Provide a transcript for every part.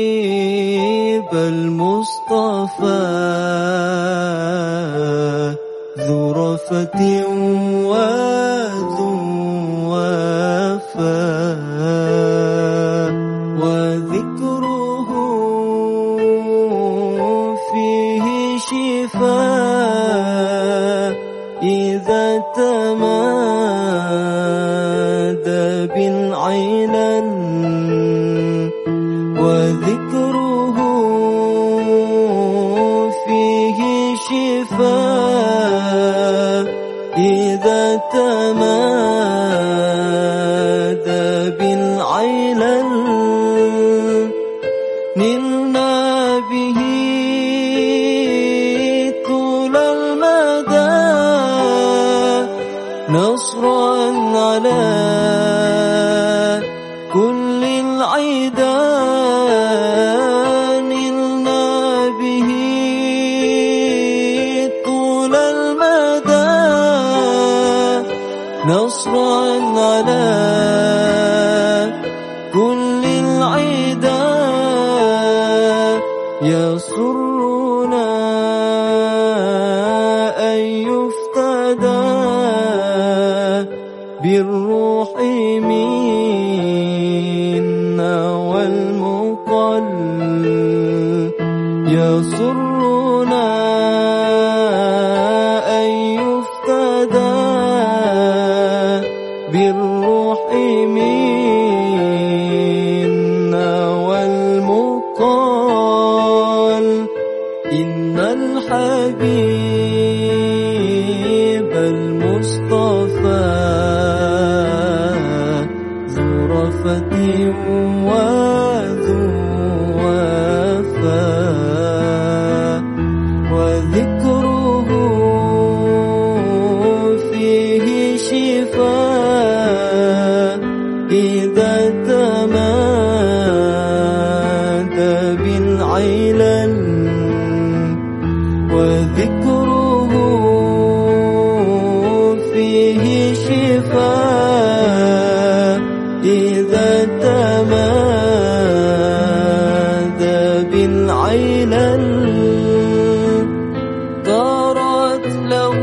الحبيب المصطفى ذو رفة وذو وفاء وذكره فيه شفاء إذا تمادى بالعلل وذكره فيه شفاء إذا تمادى بالعلل نلنا به طول المدى نصرا على كل العدا نصرا على كل العدا يسرنا أن يفتدى بالروح منا والمقل يسرنا بالروح منا والمقال. إن الحبيب المصطفى ذو رفة وذو وفاء. وذكره إذا تمادى بالعلل وذكره فيه شفاء. إذا تمادى بالعلل طارت له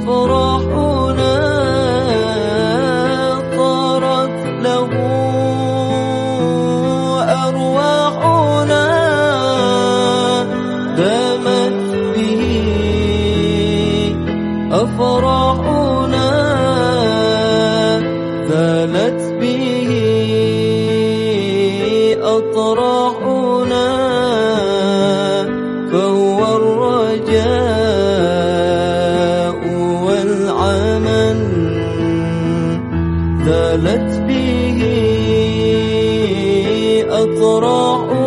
أفراحنا طارت له. أرواحنا دامت به. أفراحنا أطراحنا